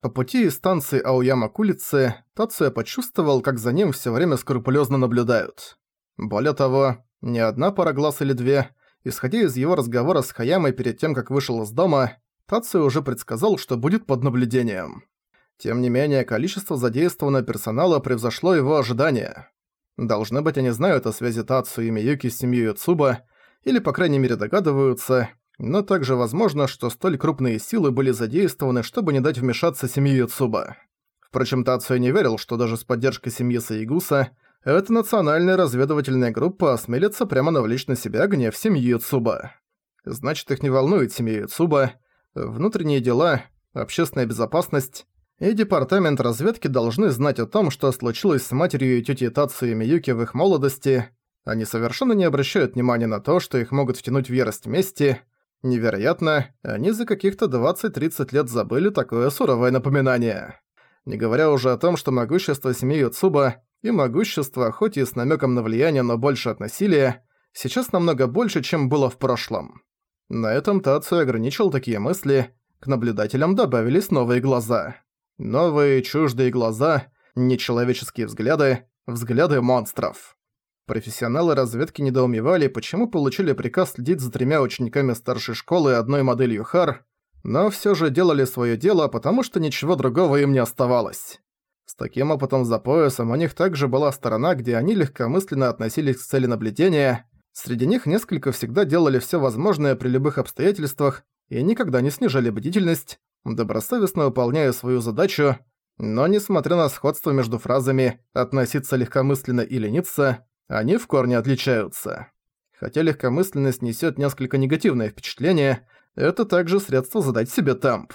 По пути из станции Аояма к улице, Тацуя почувствовал, как за ним все время скрупулезно наблюдают. Более того, не одна пара глаз или две, исходя из его разговора с Хаямой перед тем, как вышел из дома, Тацуя уже предсказал, что будет под наблюдением. Тем не менее, количество задействованного персонала превзошло его ожидания. Должны быть, они знают о связи Тацу и Миюки с семьей Цуба, или по крайней мере догадываются, но также возможно, что столь крупные силы были задействованы, чтобы не дать вмешаться семье Цуба. Впрочем, Тацуя не верил, что даже с поддержкой семьи Саигуса эта национальная разведывательная группа осмелится прямо навлечь на себя гнев семьи Цуба. Значит, их не волнует семья Цуба, внутренние дела, общественная безопасность, и департамент разведки должны знать о том, что случилось с матерью и тетей Тацу и Миюки в их молодости. Они совершенно не обращают внимания на то, что их могут втянуть в ярость мести. Невероятно, они за каких-то 20-30 лет забыли такое суровое напоминание. Не говоря уже о том, что могущество семьи Цуба и могущество, хоть и с намеком на влияние, но больше от насилия, сейчас намного больше, чем было в прошлом. На этом Тацу ограничил такие мысли, к наблюдателям добавились новые глаза. Новые чуждые глаза, нечеловеческие взгляды, взгляды монстров. Профессионалы разведки недоумевали, почему получили приказ следить за тремя учениками старшей школы и одной моделью Хар, но всё же делали своё дело, потому что ничего другого им не оставалось. С таким опытом за поясом у них также была сторона, где они легкомысленно относились к цели наблюдения. Среди них несколько всегда делали всё возможное при любых обстоятельствах и никогда не снижали бдительность, добросовестно выполняя свою задачу, но несмотря на сходство между фразами «относиться легкомысленно» и «лениться», они в корне отличаются. Хотя легкомысленность несёт несколько негативное впечатление, это также средство задать себе темп.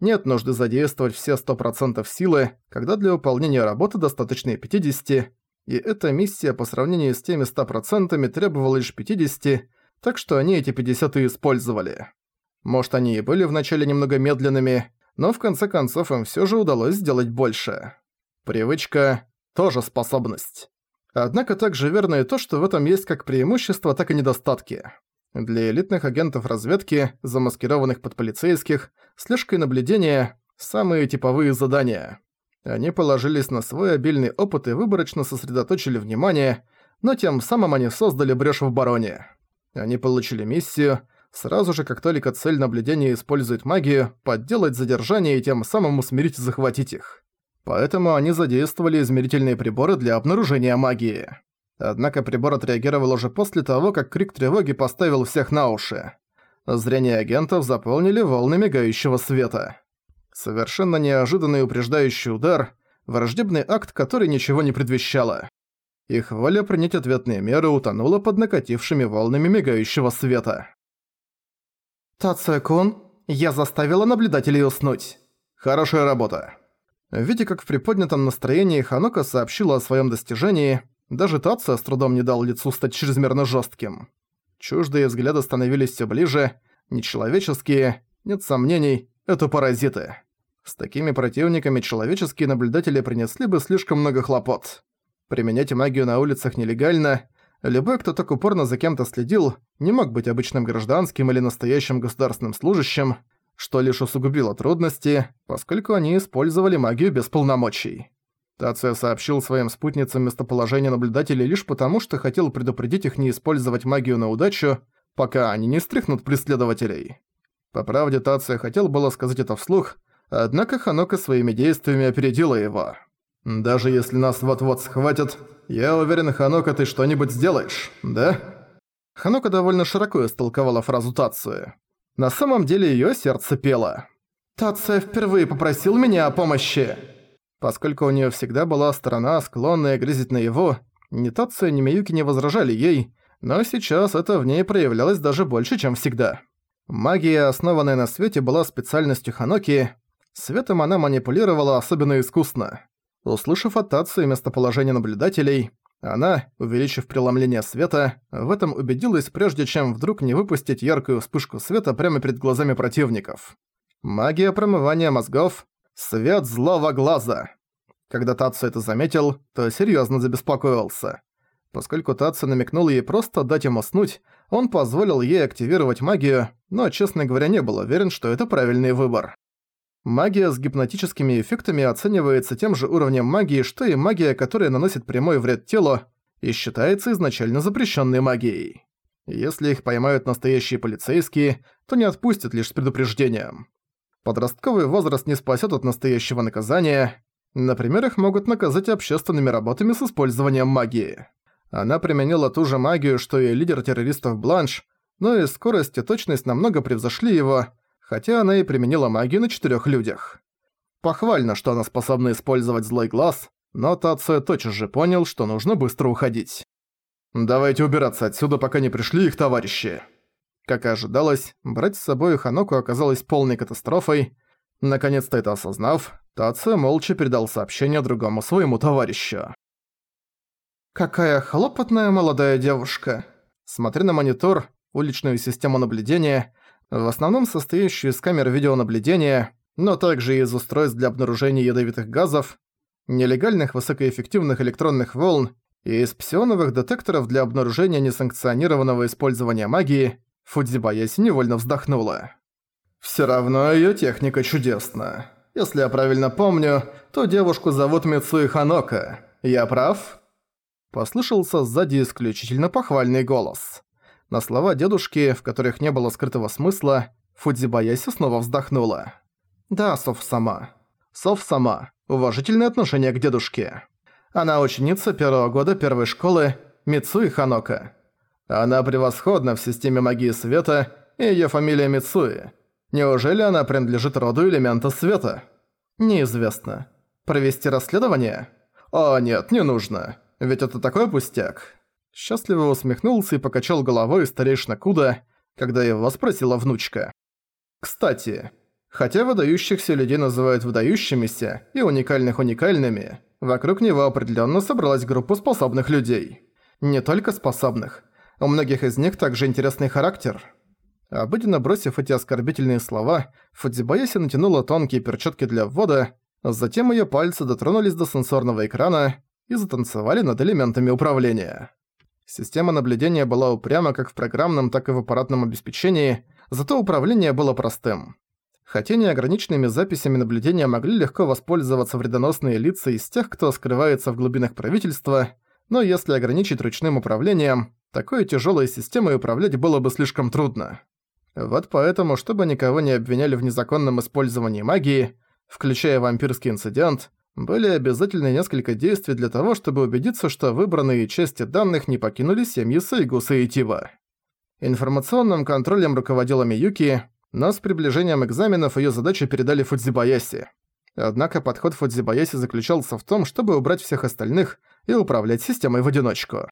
Нет нужды задействовать все 100% силы, когда для выполнения работы достаточно и 50, и эта миссия по сравнению с теми 100% требовала лишь 50, так что они эти 50 и использовали. Может, они и были вначале немного медленными, но в конце концов им всё же удалось сделать больше. Привычка – тоже способность. Однако также верно и то, что в этом есть как преимущества, так и недостатки. Для элитных агентов разведки, замаскированных под полицейских, слежка и наблюдение – самые типовые задания. Они положились на свой обильный опыт и выборочно сосредоточили внимание, но тем самым они создали брешь в обороне. Они получили миссию – сразу же, как только цель наблюдения использует магию, подделать задержание и тем самым усмирить и захватить их. Поэтому они задействовали измерительные приборы для обнаружения магии. Однако прибор отреагировал уже после того, как крик тревоги поставил всех на уши. Зрение агентов заполнили волны мигающего света. Совершенно неожиданный упреждающий удар, враждебный акт, который ничего не предвещало. Их воля принять ответные меры утонула под накатившими волнами мигающего света. «Тацуя-кун, я заставила наблюдателей уснуть. Хорошая работа». Видя, как в приподнятом настроении Ханока сообщила о своем достижении, даже Тация с трудом не дал лицу стать чрезмерно жестким. Чуждые взгляды становились все ближе, нечеловеческие, нет сомнений, это паразиты. С такими противниками человеческие наблюдатели принесли бы слишком много хлопот. Применять магию на улицах нелегально, Любой, кто так упорно за кем-то следил, не мог быть обычным гражданским или настоящим государственным служащим, что лишь усугубило трудности, поскольку они использовали магию без полномочий. Тация сообщил своим спутницам местоположение наблюдателей лишь потому, что хотел предупредить их не использовать магию на удачу, пока они не стряхнут преследователей. По правде, Тация хотел было сказать это вслух, однако Ханока своими действиями опередила его. «Даже если нас вот-вот схватят, я уверен, Ханока, ты что-нибудь сделаешь, да?» Ханока довольно широко истолковала фразу Тацию. На самом деле её сердце пело. «Тация впервые попросил меня о помощи!» Поскольку у неё всегда была сторона, склонная грызить на его, ни Тация, ни Миюки не возражали ей, но сейчас это в ней проявлялось даже больше, чем всегда. Магия, основанная на свете, была специальностью Ханоки. Светом она манипулировала особенно искусно. Услышав от Татсу местоположение наблюдателей, она, увеличив преломление света, в этом убедилась, прежде чем вдруг не выпустить яркую вспышку света прямо перед глазами противников. Магия промывания мозгов — свет злого глаза. Когда Татсу это заметил, то серьезно забеспокоился. Поскольку Татсу намекнул ей просто дать ему снуть, он позволил ей активировать магию, но, честно говоря, не был уверен, что это правильный выбор. Магия с гипнотическими эффектами оценивается тем же уровнем магии, что и магия, которая наносит прямой вред телу, и считается изначально запрещенной магией. Если их поймают настоящие полицейские, то не отпустят лишь с предупреждением. Подростковый возраст не спасет от настоящего наказания. Например, их могут наказать общественными работами с использованием магии. Она применила ту же магию, что и лидер террористов Бланш, но и скорость и точность намного превзошли его, хотя она и применила магию на четырёх людях. Похвально, что она способна использовать злой глаз, но Тацио тотчас же понял, что нужно быстро уходить. «Давайте убираться отсюда, пока не пришли их товарищи». Как и ожидалось, брать с собой Ханоку оказалось полной катастрофой. Наконец-то это осознав, Тацио молча передал сообщение другому своему товарищу. «Какая хлопотная молодая девушка!» Смотря на монитор, уличную систему наблюдения, в основном состоящую из камер видеонаблюдения, но также и из устройств для обнаружения ядовитых газов, нелегальных высокоэффективных электронных волн и из псионовых детекторов для обнаружения несанкционированного использования магии, Фудзибаяси невольно вздохнула. «Всё равно её техника чудесна. Если я правильно помню, то девушку зовут Мицуи Ханока. Я прав?» Послышался сзади исключительно похвальный голос. На слова дедушки, в которых не было скрытого смысла, Фудзибаяси снова вздохнула. «Да, Сов сама. Сов сама. Уважительное отношение к дедушке. Она ученица первого года первой школы Мицуи Ханока. Она превосходна в системе магии света, и её фамилия Мицуи. Неужели она принадлежит роду элемента света? Неизвестно. Провести расследование? О, нет, не нужно. Ведь это такой пустяк. Счастливо усмехнулся и покачал головой старейшина Куда, когда его спросила внучка. Кстати, хотя выдающихся людей называют выдающимися и уникальных уникальными, вокруг него определенно собралась группа способных людей. Не только способных. У многих из них также интересный характер. Обыденно бросив эти оскорбительные слова, Фудзибаяси натянула тонкие перчатки для ввода, затем ее пальцы дотронулись до сенсорного экрана и затанцевали над элементами управления. Система наблюдения была упряма как в программном, так и в аппаратном обеспечении, зато управление было простым. Хотя неограниченными записями наблюдения могли легко воспользоваться вредоносные лица из тех, кто скрывается в глубинах правительства, но если ограничить ручным управлением, такой тяжелой системой управлять было бы слишком трудно. Вот поэтому, чтобы никого не обвиняли в незаконном использовании магии, включая вампирский инцидент, были обязательны несколько действий для того, чтобы убедиться, что выбранные части данных не покинули семьи Сайгуса и Тива. Информационным контролем руководила Миюки, но с приближением экзаменов её задачу передали Фудзибаяси. Однако подход Фудзибаяси заключался в том, чтобы убрать всех остальных и управлять системой в одиночку.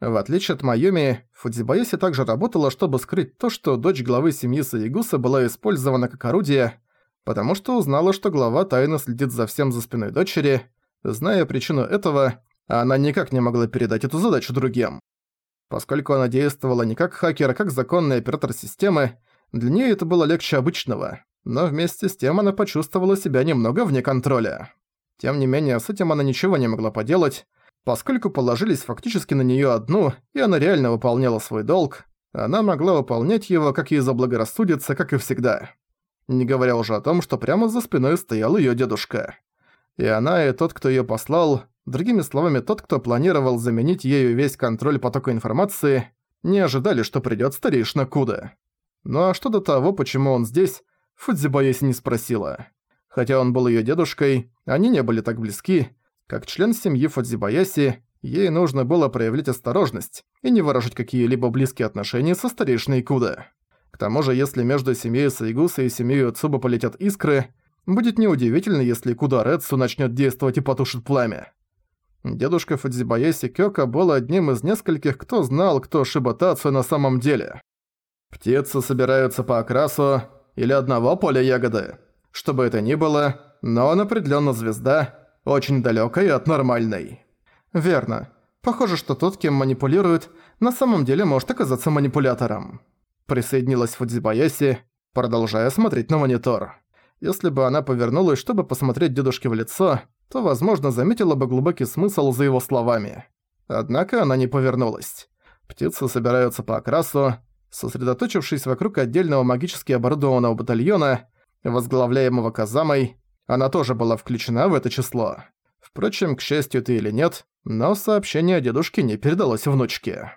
В отличие от Майюми, Фудзибаяси также работала, чтобы скрыть то, что дочь главы семьи Саигуса была использована как орудие, потому что узнала, что глава тайно следит за всем за спиной дочери. Зная причину этого, она никак не могла передать эту задачу другим. Поскольку она действовала не как хакер, а как законный оператор системы, для нее это было легче обычного, но вместе с тем она почувствовала себя немного вне контроля. Тем не менее, с этим она ничего не могла поделать, Поскольку положились фактически на неё одну, и она реально выполняла свой долг, она могла выполнять его как ей заблагорассудится, как и всегда. Не говоря уже о том, что прямо за спиной стоял её дедушка. И она, и тот, кто её послал, другими словами, тот, кто планировал заменить ею весь контроль потока информации, не ожидали, что придёт старейшина Куда. Ну а что до того, почему он здесь, Фудзибаяси не спросила. Хотя он был её дедушкой, они не были так близки, как член семьи Фудзибаяси, ей нужно было проявлять осторожность и не выражать какие-либо близкие отношения со старейшиной Куда. К тому же, если между семьей Сайгуса и семьей Цуба полетят искры, будет неудивительно, если Куда Рэдсу начнет действовать и потушит пламя. Дедушка Фудзибаяси Кёка был одним из нескольких, кто знал, кто Шибатацу на самом деле. Птицы собираются по окрасу или одного поля ягоды. Что бы это ни было, но он определенно звезда, очень далёкой от нормальной. Верно. Похоже, что тот, кем манипулирует, на самом деле может оказаться манипулятором. Присоединилась Фудзибаяси, продолжая смотреть на монитор. Если бы она повернулась, чтобы посмотреть дедушке в лицо, то, возможно, заметила бы глубокий смысл за его словами. Однако она не повернулась. Птицы собираются по окрасу. Сосредоточившись вокруг отдельного магически оборудованного батальона, возглавляемого Казамой, она тоже была включена в это число. Впрочем, к счастью ты или нет, но сообщение о дедушке не передалось внучке.